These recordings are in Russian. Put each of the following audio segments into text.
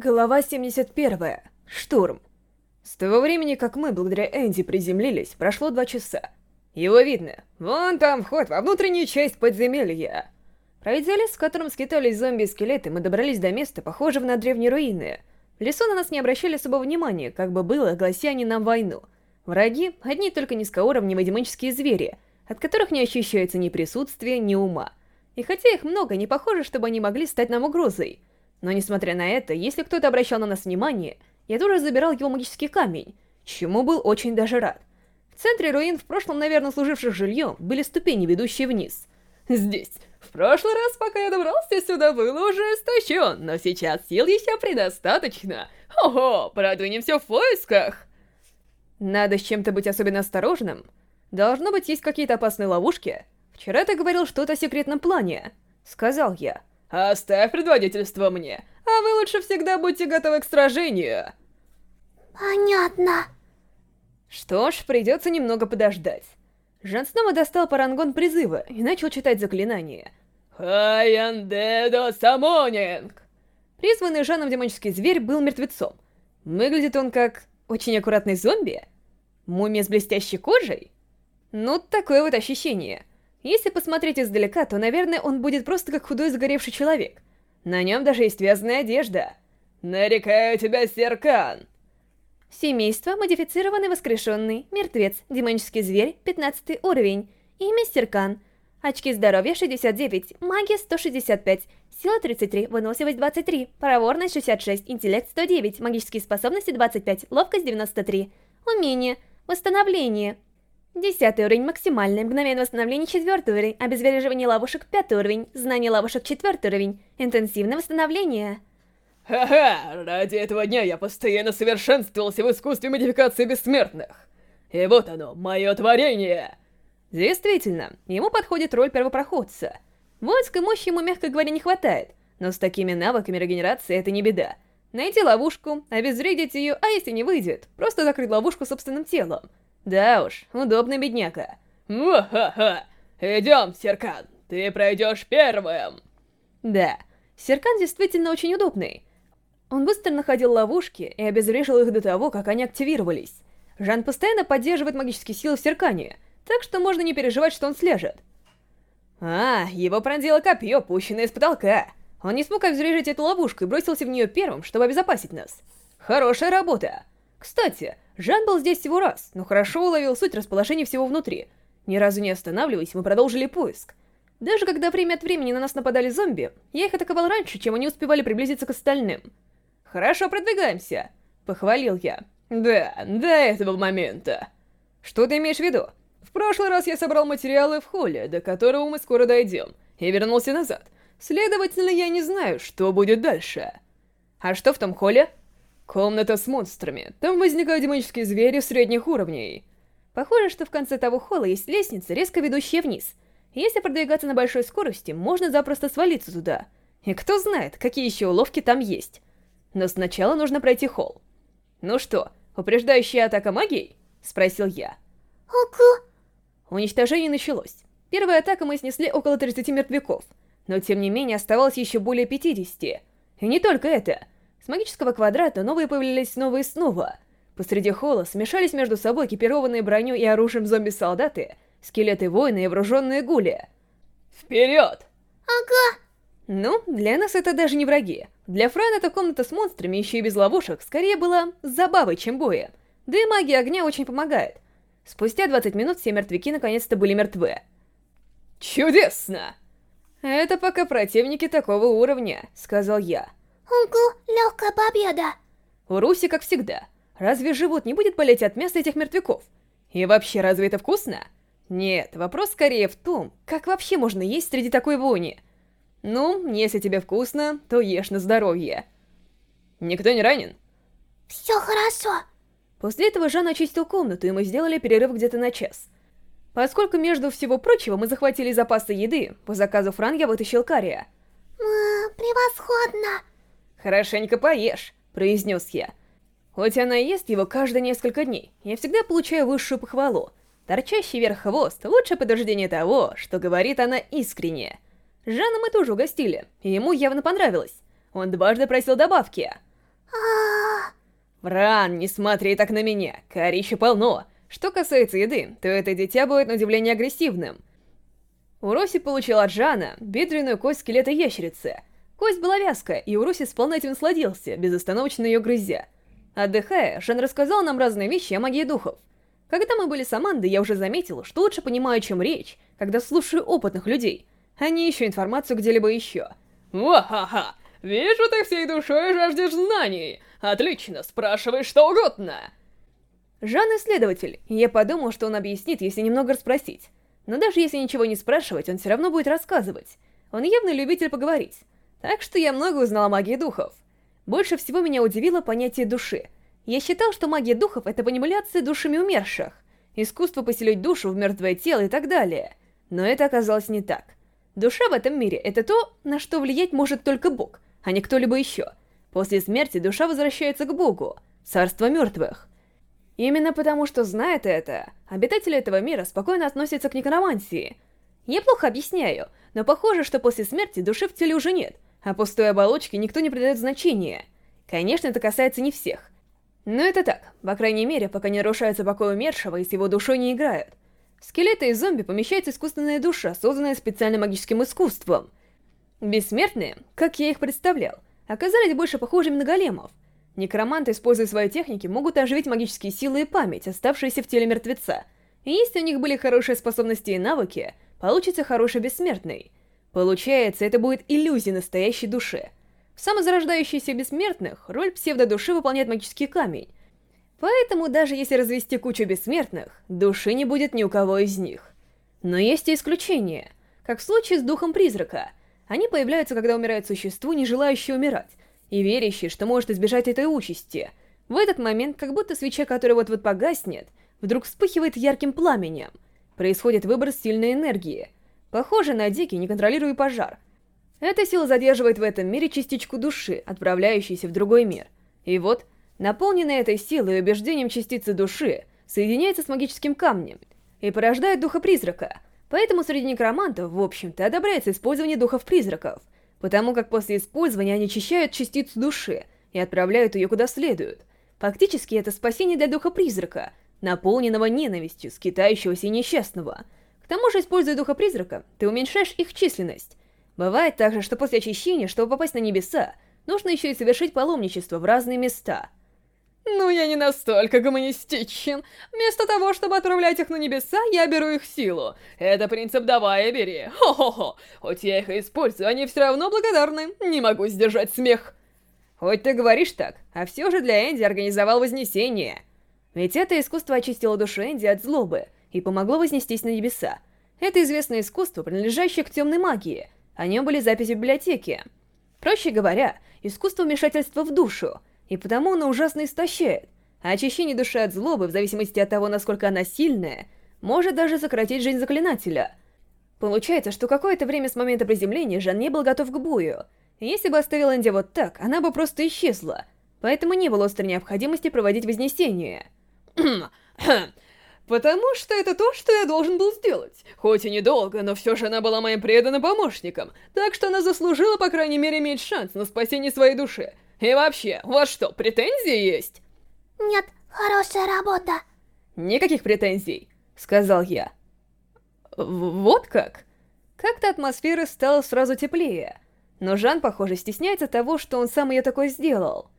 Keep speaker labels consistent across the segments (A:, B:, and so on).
A: Глава 71. Штурм. С того времени, как мы, благодаря Энди, приземлились, прошло два часа. Его видно. Вон там вход во внутреннюю часть подземелья. Пройдя лес, в котором скитались зомби-скелеты, мы добрались до места, похожего на древние руины. В лесу на нас не обращали особого внимания, как бы было, глася они нам войну. Враги — одни только низкоуровневые демонические звери, от которых не ощущается ни присутствия, ни ума. И хотя их много, не похоже, чтобы они могли стать нам угрозой — но несмотря на это, если кто-то обращал на нас внимание, я тоже забирал его магический камень, чему был очень даже рад. В центре руин, в прошлом, наверное, служивших жильем, были ступени, ведущие вниз. Здесь. В прошлый раз, пока я добрался сюда, было уже истощен, но сейчас сил еще предостаточно. Ого, продвинемся в поисках. Надо с чем-то быть особенно осторожным. Должно быть, есть какие-то опасные ловушки. Вчера ты говорил что-то о секретном плане. Сказал я. Оставь предводительство мне, а вы лучше всегда будьте готовы к сражению.
B: Понятно.
A: Что ж, придется немного подождать. Жан снова достал парангон призыва и начал читать заклинание. «Хайандедо Самонинг!» Призванный Жаном демонический зверь был мертвецом. Выглядит он как очень аккуратный зомби? Мумия с блестящей кожей? Ну, такое вот ощущение. Если посмотреть издалека, то, наверное, он будет просто как худой загоревший человек. На нем даже есть вязаная одежда. «Нарекаю тебя, Серкан!» Семейство, модифицированный воскрешенный, мертвец, демонический зверь, 15 уровень. Имя Серкан. Очки здоровья 69, магия 165, сила 33, выносливость 23, проворность 66, интеллект 109, магические способности 25, ловкость 93. Умение. Восстановление. Десятый уровень максимальный, мгновенное восстановление четвертый уровень, обезвреживание ловушек пятый уровень, знание ловушек четвертый уровень, интенсивное восстановление. Ха-ха, ради этого дня я постоянно совершенствовался в искусстве модификации бессмертных. И вот оно, мое творение. Действительно, ему подходит роль первопроходца. Воинской мощи ему, мягко говоря, не хватает, но с такими навыками регенерации это не беда. Найти ловушку, обезвредить ее, а если не выйдет, просто закрыть ловушку собственным телом. Да уж, удобный бедняка. Ха-ха-ха! Идем, Серкан, ты пройдешь первым. Да, Серкан действительно очень удобный. Он быстро находил ловушки и обезврежил их до того, как они активировались. Жан постоянно поддерживает магические силы в Серкане, так что можно не переживать, что он слежет. А, его пронзило копье, пущенное из потолка. Он не смог обезврежить эту ловушку и бросился в нее первым, чтобы обезопасить нас. Хорошая работа. Кстати, Жан был здесь всего раз, но хорошо уловил суть расположения всего внутри. Ни разу не останавливаясь, мы продолжили поиск. Даже когда время от времени на нас нападали зомби, я их атаковал раньше, чем они успевали приблизиться к остальным. «Хорошо продвигаемся», — похвалил я. «Да, до этого момента». «Что ты имеешь в виду?» «В прошлый раз я собрал материалы в холле, до которого мы скоро дойдем, и вернулся назад. Следовательно, я не знаю, что будет дальше». «А что в том холле?» Комната с монстрами. Там возникают демонические звери средних уровней. Похоже, что в конце того холла есть лестница, резко ведущая вниз. Если продвигаться на большой скорости, можно запросто свалиться туда. И кто знает, какие еще уловки там есть. Но сначала нужно пройти холл. «Ну что, упреждающая атака магией?» — спросил я.
B: «Ого!»
A: Уничтожение началось. Первая атака мы снесли около 30 мертвяков. Но тем не менее оставалось еще более 50. И не только это — с магического квадрата новые появлялись снова и снова. Посреди холла смешались между собой экипированные броню и оружием зомби-солдаты, скелеты-воины и вооруженные гули. «Вперед!»
B: «Ага!»
A: Ну, для нас это даже не враги. Для Фран эта комната с монстрами, еще и без ловушек, скорее была забавой, чем боем. Да и магия огня очень помогает. Спустя 20 минут все мертвяки наконец-то были мертвы. «Чудесно!» «Это пока противники такого уровня», — сказал я.
B: Угу, легкая победа.
A: У Руси, как всегда. Разве живот не будет болеть от мяса этих мертвяков? И вообще, разве это вкусно? Нет, вопрос скорее в том, как вообще можно есть среди такой вони. Ну, если тебе вкусно, то ешь на здоровье. Никто не ранен?
B: Все хорошо.
A: После этого Жан очистил комнату, и мы сделали перерыв где-то на час. Поскольку, между всего прочего, мы захватили запасы еды, по заказу Фран я вытащил кария.
B: М превосходно.
A: «Хорошенько поешь», — произнес я. Хоть она и ест его каждые несколько дней, я всегда получаю высшую похвалу. Торчащий вверх хвост — лучшее подтверждение того, что говорит она искренне. Жанна мы тоже угостили, и ему явно понравилось. Он дважды просил добавки. Вран, не смотри так на меня, корища полно. Что касается еды, то это дитя будет на удивление агрессивным. Уроси получил от Жана бедренную кость скелета ящерицы. Кость была вязкая, и Уроси сполна этим насладился, безостановочно ее грызя. Отдыхая, Жан рассказал нам разные вещи о магии духов. Когда мы были с Амандой, я уже заметил, что лучше понимаю, чем речь, когда слушаю опытных людей, а не ищу информацию где-либо еще.
C: Ва-ха-ха! Вижу, ты всей душой жаждешь знаний. Отлично, спрашивай что угодно.
A: Жан исследователь, и я подумал, что он объяснит, если немного расспросить. Но даже если ничего не спрашивать, он все равно будет рассказывать. Он явно любитель поговорить. Так что я много узнал о магии духов. Больше всего меня удивило понятие души. Я считал, что магия духов — это манипуляция душами умерших, искусство поселить душу в мертвое тело и так далее. Но это оказалось не так. Душа в этом мире — это то, на что влиять может только Бог, а не кто-либо еще. После смерти душа возвращается к Богу, царство мертвых. Именно потому, что знает это, обитатели этого мира спокойно относятся к некромантии. Я плохо объясняю, но похоже, что после смерти души в теле уже нет, а пустой оболочке никто не придает значения. Конечно, это касается не всех. Но это так, по крайней мере, пока не нарушается покой умершего и с его душой не играют. В скелеты и зомби помещается искусственная душа, созданная специальным магическим искусством. Бессмертные, как я их представлял, оказались больше похожими на големов. Некроманты, используя свои техники, могут оживить магические силы и память, оставшиеся в теле мертвеца. И если у них были хорошие способности и навыки, получится хороший бессмертный. Получается, это будет иллюзия настоящей души. В самозарождающихся бессмертных роль псевдодуши выполняет магический камень. Поэтому даже если развести кучу бессмертных, души не будет ни у кого из них. Но есть и исключения, как в случае с духом призрака. Они появляются, когда умирает существо, не желающее умирать, и верящее, что может избежать этой участи. В этот момент, как будто свеча, которая вот-вот погаснет, вдруг вспыхивает ярким пламенем. Происходит выброс сильной энергии. Похоже на дикий, неконтролируемый пожар. Эта сила задерживает в этом мире частичку души, отправляющейся в другой мир. И вот, наполненная этой силой и убеждением частицы души, соединяется с магическим камнем и порождает духа призрака. Поэтому среди некромантов, в общем-то, одобряется использование духов-призраков, потому как после использования они очищают частицу души и отправляют ее куда следует. Фактически это спасение для духа-призрака, наполненного ненавистью, скитающегося и несчастного. К тому же, используя духа-призрака, ты уменьшаешь их численность. Бывает также, что после очищения, чтобы попасть на небеса, нужно еще и совершить паломничество в разные места.
C: Ну, я не настолько гуманистичен. Вместо того, чтобы отправлять их на небеса, я беру их силу. Это принцип «давай и бери». Хо-хо-хо. Хоть я их и использую, они все равно благодарны. Не могу сдержать смех.
A: Хоть ты говоришь так, а все же для Энди организовал Вознесение. Ведь это искусство очистило душу Энди от злобы и помогло вознестись на небеса. Это известное искусство, принадлежащее к темной магии. О нем были записи в библиотеке. Проще говоря, искусство вмешательства в душу, и потому оно ужасно истощает. А очищение души от злобы, в зависимости от того, насколько она сильная, может даже сократить жизнь заклинателя. Получается, что какое-то время с момента приземления Жан не был готов к бою. Если бы оставил Энди вот так, она бы просто исчезла. Поэтому не было острой необходимости проводить Вознесение.
C: Потому что это то, что я должен был сделать. Хоть и недолго, но все же она была моим преданным помощником, так что она заслужила, по крайней мере, иметь шанс на спасение своей души. И вообще, у вас что, претензии есть?
B: нет, хорошая работа.
A: «Никаких претензий», — сказал я. В- вот как? Как-то атмосфера стала сразу теплее. Но Жан, похоже, стесняется того, что он сам ее такой сделал.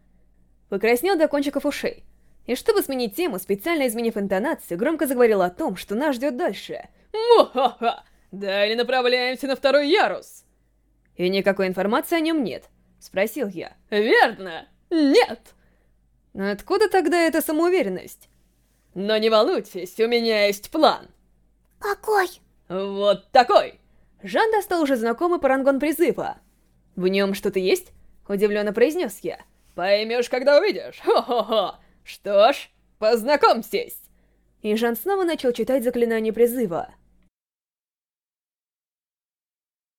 A: Покраснел до кончиков ушей. И чтобы сменить тему, специально изменив интонацию, громко заговорил о том, что нас ждет дальше.
C: Муха-ха! Далее направляемся на второй ярус.
A: И никакой информации о нем нет. Спросил я.
C: Верно? Нет.
A: Но откуда тогда эта самоуверенность?
C: Но не волнуйтесь, у меня есть план.
B: Какой?
C: Вот такой.
A: Жан достал уже знакомый парангон призыва. «В нем что-то есть?» — удивленно произнес я.
C: Поймешь, когда увидишь. Хо-хо-хо. Что ж, познакомьтесь.
A: И Жан снова начал читать заклинание призыва.